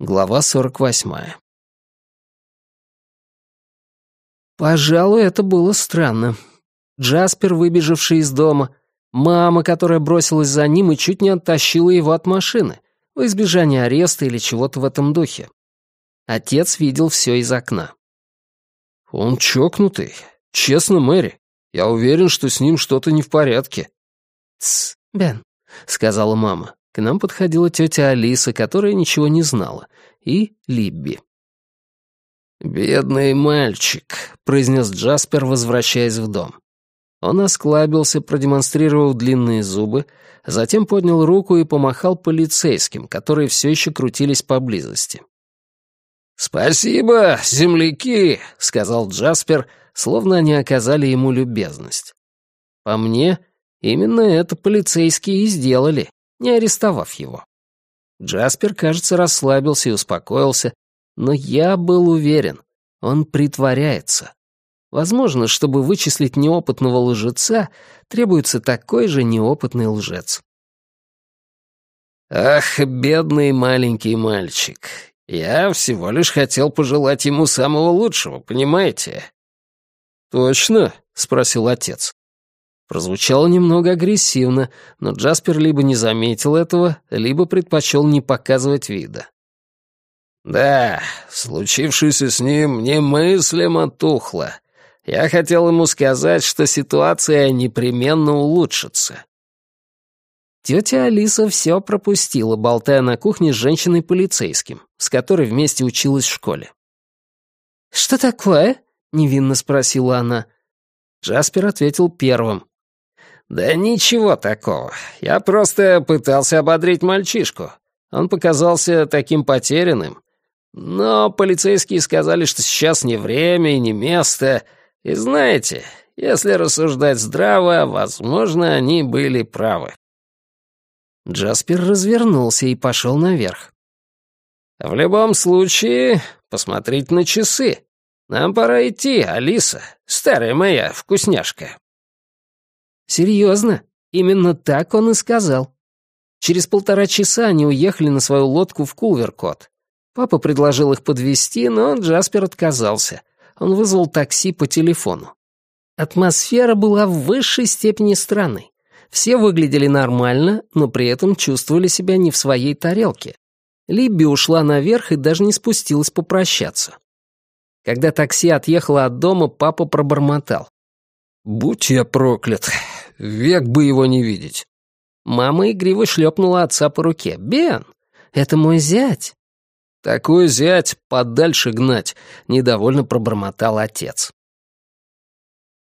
Глава 48. Пожалуй, это было странно. Джаспер, выбежавший из дома, мама, которая бросилась за ним и чуть не оттащила его от машины, во избежание ареста или чего-то в этом духе. Отец видел все из окна. «Он чокнутый. Честно, Мэри. Я уверен, что с ним что-то не в порядке». «Тсс, Бен», — сказала мама. К нам подходила тетя Алиса, которая ничего не знала, и Либби. «Бедный мальчик», — произнес Джаспер, возвращаясь в дом. Он осклабился, продемонстрировав длинные зубы, затем поднял руку и помахал полицейским, которые все еще крутились поблизости. «Спасибо, земляки», — сказал Джаспер, словно они оказали ему любезность. По мне, именно это полицейские и сделали не арестовав его. Джаспер, кажется, расслабился и успокоился, но я был уверен, он притворяется. Возможно, чтобы вычислить неопытного лжеца, требуется такой же неопытный лжец. «Ах, бедный маленький мальчик, я всего лишь хотел пожелать ему самого лучшего, понимаете?» «Точно?» — спросил отец. Прозвучало немного агрессивно, но Джаспер либо не заметил этого, либо предпочел не показывать вида. «Да, случившееся с ним немыслимо тухло. Я хотел ему сказать, что ситуация непременно улучшится». Тетя Алиса все пропустила, болтая на кухне с женщиной-полицейским, с которой вместе училась в школе. «Что такое?» — невинно спросила она. Джаспер ответил первым. «Да ничего такого. Я просто пытался ободрить мальчишку. Он показался таким потерянным. Но полицейские сказали, что сейчас не время и не место. И знаете, если рассуждать здраво, возможно, они были правы». Джаспер развернулся и пошел наверх. «В любом случае, посмотрите на часы. Нам пора идти, Алиса, старая моя вкусняшка». Серьезно, именно так он и сказал. Через полтора часа они уехали на свою лодку в Кулверкот. Папа предложил их подвезти, но Джаспер отказался. Он вызвал такси по телефону. Атмосфера была в высшей степени странной. Все выглядели нормально, но при этом чувствовали себя не в своей тарелке. Либби ушла наверх и даже не спустилась попрощаться. Когда такси отъехало от дома, папа пробормотал. «Будь я проклят, век бы его не видеть». Мама игриво шлепнула отца по руке. «Бен, это мой зять». «Такой зять подальше гнать», — недовольно пробормотал отец.